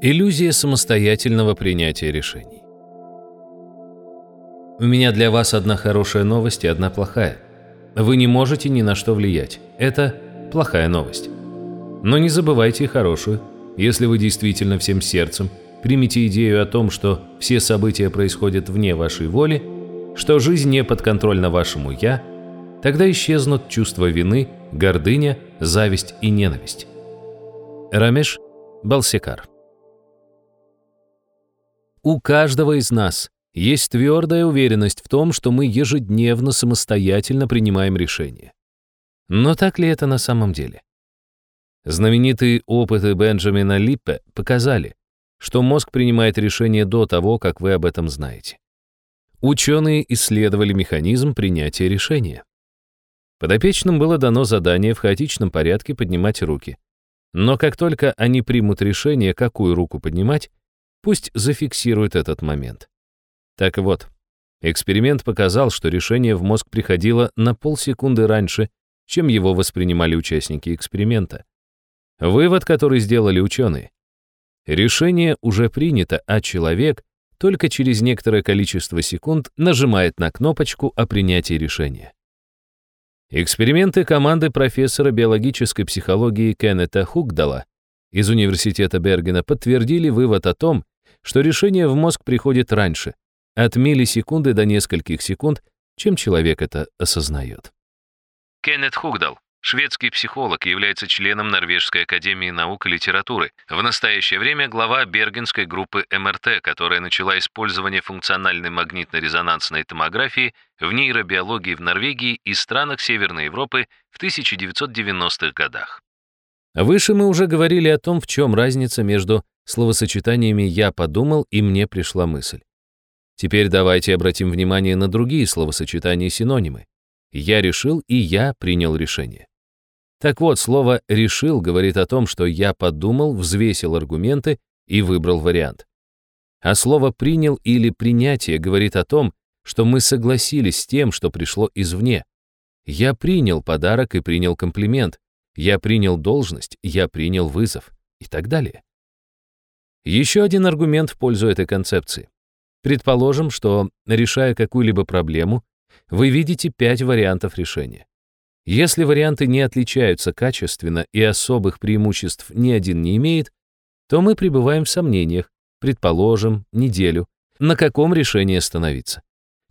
Иллюзия самостоятельного принятия решений. У меня для вас одна хорошая новость и одна плохая. Вы не можете ни на что влиять. Это плохая новость. Но не забывайте хорошую. Если вы действительно всем сердцем примите идею о том, что все события происходят вне вашей воли, что жизнь не подконтрольна вашему «я», тогда исчезнут чувство вины, гордыня, зависть и ненависть. Рамеш Балсекар у каждого из нас есть твердая уверенность в том, что мы ежедневно самостоятельно принимаем решения. Но так ли это на самом деле? Знаменитые опыты Бенджамина Липпе показали, что мозг принимает решение до того, как вы об этом знаете. Ученые исследовали механизм принятия решения. Подопечным было дано задание в хаотичном порядке поднимать руки. Но как только они примут решение, какую руку поднимать, Пусть зафиксирует этот момент. Так вот, эксперимент показал, что решение в мозг приходило на полсекунды раньше, чем его воспринимали участники эксперимента. Вывод, который сделали ученые. Решение уже принято, а человек только через некоторое количество секунд нажимает на кнопочку о принятии решения. Эксперименты команды профессора биологической психологии Кеннета Хугдала из Университета Бергена подтвердили вывод о том, что решение в мозг приходит раньше, от миллисекунды до нескольких секунд, чем человек это осознает. Кеннет Хугдал, шведский психолог, является членом Норвежской академии наук и литературы. В настоящее время глава Бергенской группы МРТ, которая начала использование функциональной магнитно-резонансной томографии в нейробиологии в Норвегии и странах Северной Европы в 1990-х годах. Выше мы уже говорили о том, в чем разница между словосочетаниями «я подумал» и «мне пришла мысль». Теперь давайте обратим внимание на другие словосочетания-синонимы. «Я решил» и «я принял решение». Так вот, слово «решил» говорит о том, что я подумал, взвесил аргументы и выбрал вариант. А слово «принял» или «принятие» говорит о том, что мы согласились с тем, что пришло извне. Я принял подарок и принял комплимент, я принял должность, я принял вызов и так далее. Еще один аргумент в пользу этой концепции. Предположим, что, решая какую-либо проблему, вы видите пять вариантов решения. Если варианты не отличаются качественно и особых преимуществ ни один не имеет, то мы пребываем в сомнениях, предположим, неделю, на каком решении остановиться.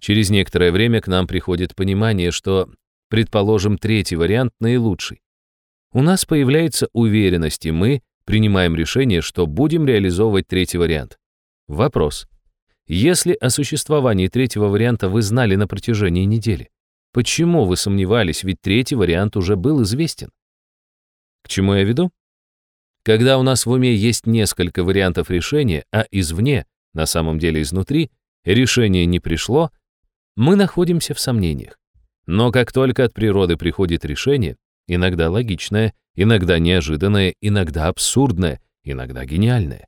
Через некоторое время к нам приходит понимание, что, предположим, третий вариант наилучший. У нас появляется уверенность, и мы принимаем решение, что будем реализовывать третий вариант. Вопрос. Если о существовании третьего варианта вы знали на протяжении недели, почему вы сомневались, ведь третий вариант уже был известен? К чему я веду? Когда у нас в уме есть несколько вариантов решения, а извне, на самом деле изнутри, решение не пришло, мы находимся в сомнениях. Но как только от природы приходит решение, иногда логичное, иногда неожиданное, иногда абсурдное, иногда гениальное.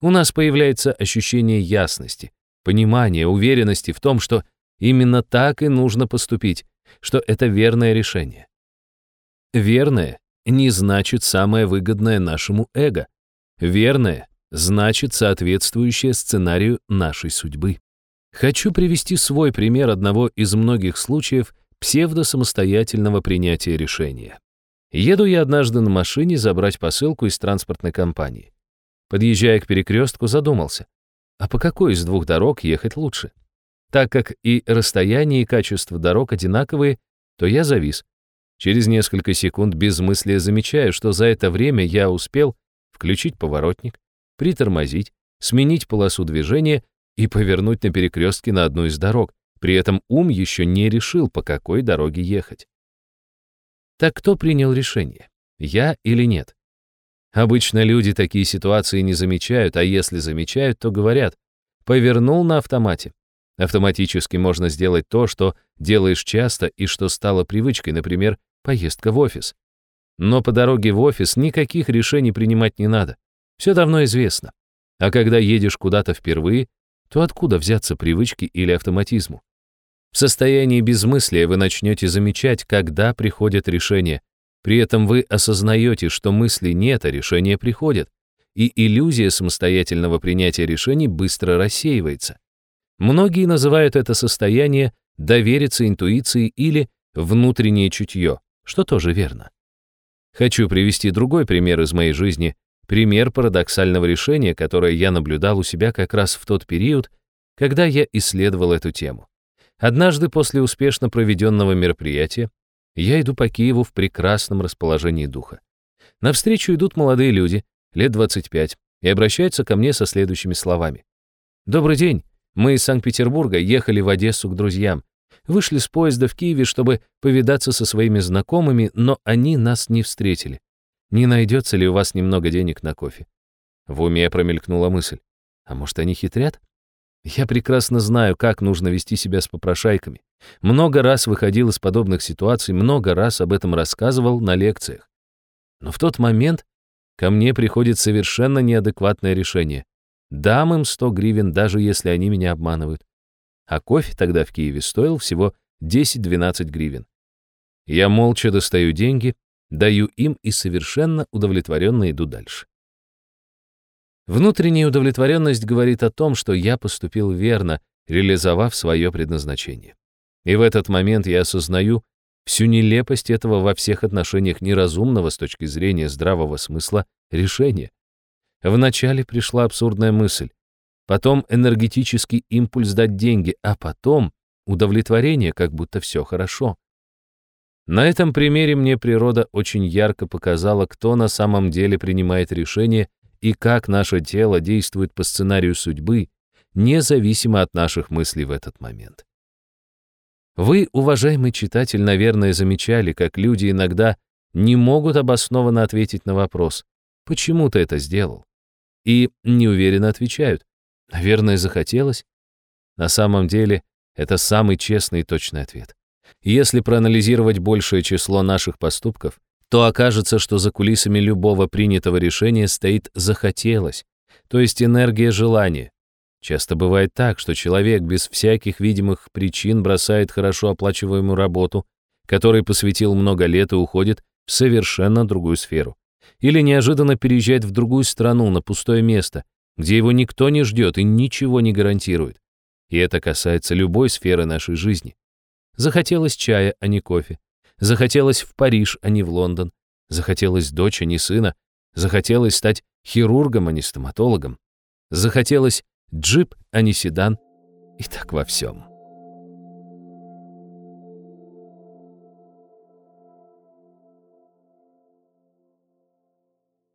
У нас появляется ощущение ясности, понимания, уверенности в том, что именно так и нужно поступить, что это верное решение. Верное не значит самое выгодное нашему эго. Верное значит соответствующее сценарию нашей судьбы. Хочу привести свой пример одного из многих случаев, псевдосамостоятельного принятия решения. Еду я однажды на машине забрать посылку из транспортной компании. Подъезжая к перекрестку, задумался, а по какой из двух дорог ехать лучше? Так как и расстояние, и качество дорог одинаковые, то я завис. Через несколько секунд без мысли замечаю, что за это время я успел включить поворотник, притормозить, сменить полосу движения и повернуть на перекрестке на одну из дорог, при этом ум еще не решил, по какой дороге ехать. Так кто принял решение? Я или нет? Обычно люди такие ситуации не замечают, а если замечают, то говорят «повернул на автомате». Автоматически можно сделать то, что делаешь часто и что стало привычкой, например, поездка в офис. Но по дороге в офис никаких решений принимать не надо. Все давно известно. А когда едешь куда-то впервые, то откуда взяться привычке или автоматизму? В состоянии безмыслия вы начнете замечать, когда приходят решения. При этом вы осознаете, что мысли нет, а решения приходят. и иллюзия самостоятельного принятия решений быстро рассеивается. Многие называют это состояние довериться интуиции или внутреннее чутье, что тоже верно. Хочу привести другой пример из моей жизни, пример парадоксального решения, которое я наблюдал у себя как раз в тот период, когда я исследовал эту тему. Однажды после успешно проведенного мероприятия я иду по Киеву в прекрасном расположении духа. Навстречу идут молодые люди, лет 25, и обращаются ко мне со следующими словами. «Добрый день. Мы из Санкт-Петербурга ехали в Одессу к друзьям. Вышли с поезда в Киеве, чтобы повидаться со своими знакомыми, но они нас не встретили. Не найдется ли у вас немного денег на кофе?» В уме промелькнула мысль. «А может, они хитрят?» Я прекрасно знаю, как нужно вести себя с попрошайками. Много раз выходил из подобных ситуаций, много раз об этом рассказывал на лекциях. Но в тот момент ко мне приходит совершенно неадекватное решение. Дам им 100 гривен, даже если они меня обманывают. А кофе тогда в Киеве стоил всего 10-12 гривен. Я молча достаю деньги, даю им и совершенно удовлетворенно иду дальше. Внутренняя удовлетворенность говорит о том, что я поступил верно, реализовав свое предназначение. И в этот момент я осознаю всю нелепость этого во всех отношениях неразумного с точки зрения здравого смысла решения. Вначале пришла абсурдная мысль, потом энергетический импульс дать деньги, а потом удовлетворение, как будто все хорошо. На этом примере мне природа очень ярко показала, кто на самом деле принимает решение и как наше тело действует по сценарию судьбы, независимо от наших мыслей в этот момент. Вы, уважаемый читатель, наверное, замечали, как люди иногда не могут обоснованно ответить на вопрос «Почему ты это сделал?» и неуверенно отвечают «Наверное, захотелось?» На самом деле, это самый честный и точный ответ. Если проанализировать большее число наших поступков, то окажется, что за кулисами любого принятого решения стоит «захотелось», то есть энергия желания. Часто бывает так, что человек без всяких видимых причин бросает хорошо оплачиваемую работу, которой посвятил много лет и уходит в совершенно другую сферу. Или неожиданно переезжает в другую страну на пустое место, где его никто не ждет и ничего не гарантирует. И это касается любой сферы нашей жизни. Захотелось чая, а не кофе. Захотелось в Париж, а не в Лондон. Захотелось дочь, а не сына. Захотелось стать хирургом, а не стоматологом. Захотелось джип, а не седан. И так во всем.